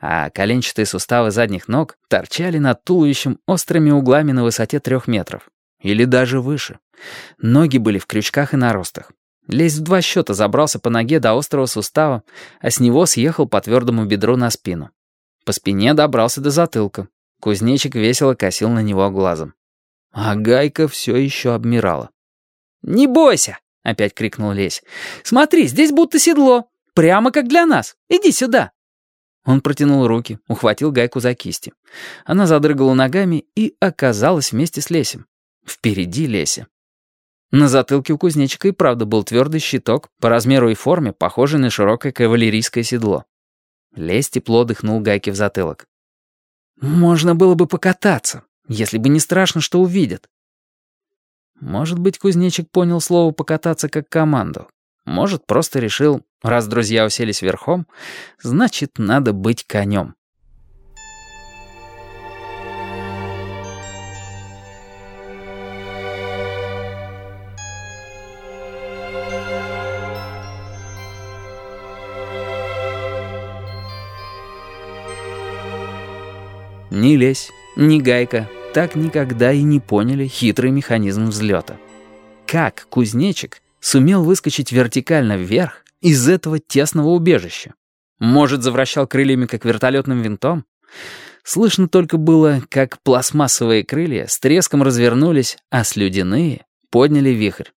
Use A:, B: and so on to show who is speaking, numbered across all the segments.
A: а коленчатые суставы задних ног торчали над туловищем острыми углами на высоте трех метров. Или даже выше. Ноги были в крючках и наростах. Лезь в два счета забрался по ноге до острого сустава, а с него съехал по твердому бедру на спину. По спине добрался до затылка. Кузнечик весело косил на него глазом. А гайка все еще обмирала.
B: «Не бойся!» — опять крикнул Лесь. «Смотри, здесь будто седло. Прямо как для нас. Иди сюда!»
A: Он протянул руки, ухватил гайку за кисти. Она задрыгала ногами и оказалась вместе с Лесем. Впереди Леся. На затылке у кузнечика и правда был твердый щиток, по размеру и форме, похожий на широкое кавалерийское седло. Лесь тепло дыхнул гайки в затылок. «Можно было бы покататься, если бы не страшно, что увидят». Может быть, кузнечик понял слово «покататься» как команду. Может, просто решил, раз друзья уселись верхом, значит, надо быть конем. Ни лезь, ни гайка так никогда и не поняли хитрый механизм взлета. Как кузнечик сумел выскочить вертикально вверх из этого тесного убежища? Может, завращал крыльями, как вертолетным винтом? Слышно только было, как пластмассовые крылья с треском развернулись, а слюдяные подняли вихрь.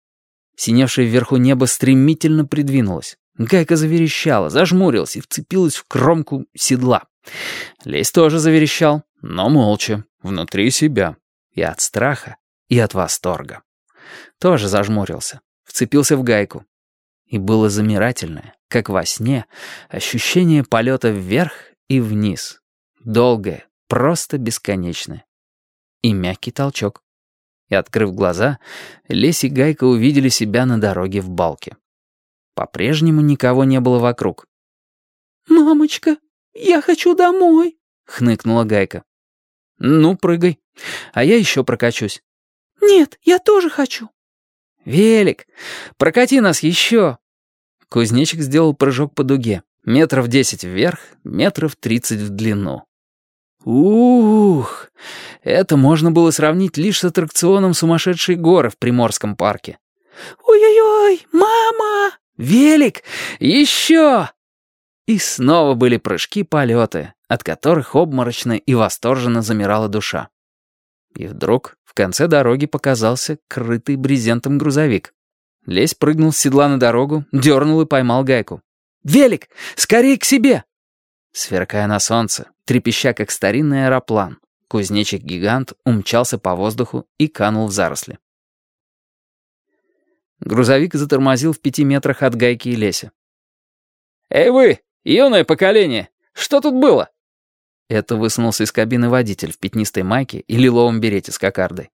A: Синевшее вверху небо стремительно придвинулось. Гайка заверещала, зажмурилась и вцепилась в кромку седла. Лесь тоже заверещал, но молча, внутри себя. И от страха, и от восторга. Тоже зажмурился, вцепился в гайку. И было замирательное, как во сне, ощущение полета вверх и вниз. Долгое, просто бесконечное. И мягкий толчок. И, открыв глаза, Лесь и Гайка увидели себя на дороге в балке. По-прежнему никого не было вокруг.
B: «Мамочка, я хочу домой», — хныкнула Гайка.
A: «Ну, прыгай, а я еще прокачусь».
B: «Нет, я тоже хочу».
A: «Велик, прокати нас еще». Кузнечик сделал прыжок по дуге. Метров десять вверх, метров тридцать в длину. Ух, это можно было сравнить лишь с аттракционом «Сумасшедшие горы» в Приморском парке.
B: «Ой-ой-ой, мама!»
A: «Велик! Еще!» И снова были прыжки-полеты, от которых обморочно и восторженно замирала душа. И вдруг в конце дороги показался крытый брезентом грузовик. Лесь прыгнул с седла на дорогу, дернул и поймал гайку. «Велик! Скорее к себе!» Сверкая на солнце, трепеща как старинный аэроплан, кузнечик-гигант умчался по воздуху и канул в заросли. Грузовик затормозил в пяти метрах от гайки и леся.
C: «Эй вы, юное поколение, что тут было?»
A: Это высунулся из кабины водитель в пятнистой майке и лиловом берете с кокардой.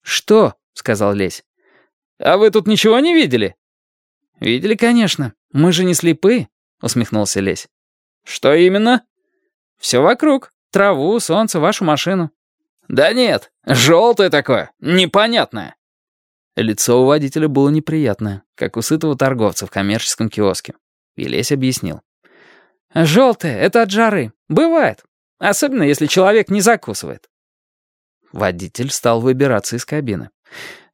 A: «Что?» — сказал Лесь.
C: «А вы тут ничего не видели?»
A: «Видели, конечно. Мы же не слепы», — усмехнулся Лесь.
C: «Что именно?»
A: «Все вокруг. Траву, солнце, вашу машину».
C: «Да нет, желтое такое, непонятное».
A: Лицо у водителя было неприятное, как у сытого торговца в коммерческом киоске. Велесь объяснил. «Желтое — это от жары. Бывает. Особенно, если человек не закусывает». Водитель стал выбираться из кабины.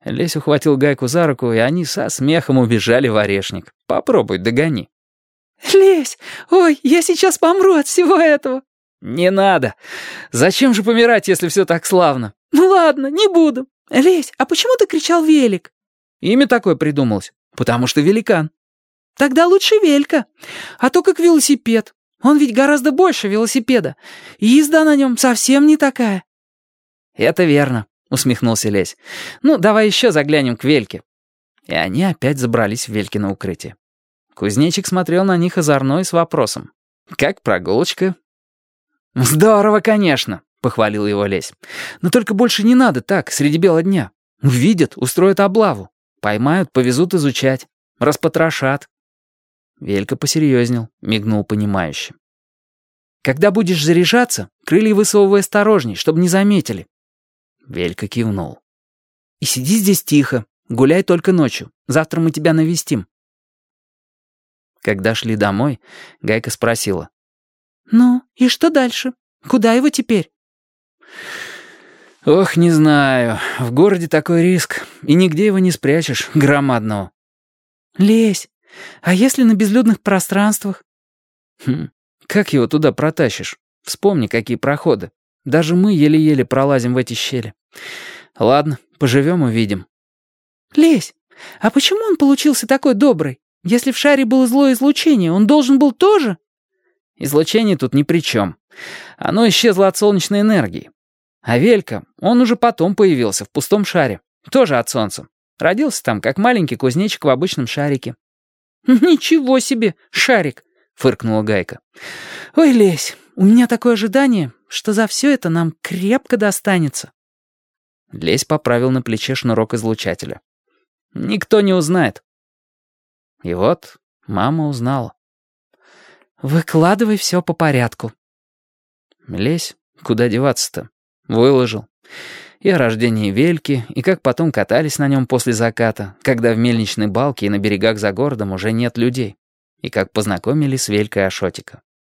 A: Лесь ухватил гайку за руку, и они со смехом убежали в орешник. «Попробуй, догони».
B: «Лесь, ой, я сейчас помру от всего этого».
A: «Не надо. Зачем же помирать, если все так славно?»
B: «Ну ладно, не буду. «Лесь, а почему ты кричал «велик»?»
A: «Имя такое придумалось. Потому что великан».
B: «Тогда лучше Велька. А то как велосипед. Он ведь гораздо больше велосипеда. И езда на нем совсем не такая».
A: «Это верно», — усмехнулся Лесь. «Ну, давай еще заглянем к Вельке». И они опять забрались в Велькино укрытие. Кузнечик смотрел на них озорно и с вопросом. «Как прогулочка?» «Здорово, конечно», — похвалил его Лесь. «Но только больше не надо так, среди бела дня. Увидят, устроят облаву. Поймают, повезут изучать. Распотрошат». Велька посерьезнел, мигнул понимающе. «Когда будешь заряжаться, крылья высовывай осторожней, чтобы не заметили». Велька кивнул. «И сиди здесь тихо, гуляй только ночью. Завтра мы тебя навестим». Когда шли домой, Гайка спросила.
B: «Ну, и что дальше? Куда его теперь?»
A: «Ох, не знаю. В городе такой риск, и нигде его не спрячешь, громадного».
B: «Лезь. А если на безлюдных пространствах?»
A: «Хм, как его туда протащишь? Вспомни, какие проходы. Даже мы еле-еле пролазим в эти щели. Ладно, поживем увидим».
B: «Лезь. А почему он получился такой добрый? Если в шаре было злое излучение, он должен был тоже...»
A: «Излучение тут ни при чем. Оно исчезло от солнечной энергии. А Велька, он уже потом появился в пустом шаре. Тоже от солнца. Родился там, как маленький кузнечик в обычном шарике.
B: «Ничего себе, шарик!» — фыркнула Гайка. «Ой, Лесь, у меня такое ожидание, что за все это нам крепко достанется».
A: Лесь поправил на плече шнурок излучателя. «Никто не узнает». И вот мама узнала.
B: «Выкладывай все по порядку».
A: «Лесь, куда деваться-то?» Выложил. И о рождении Вельки, и как потом катались на нем после заката, когда в мельничной балке и на берегах за городом уже нет людей, и как познакомились с Велькой Ашотика.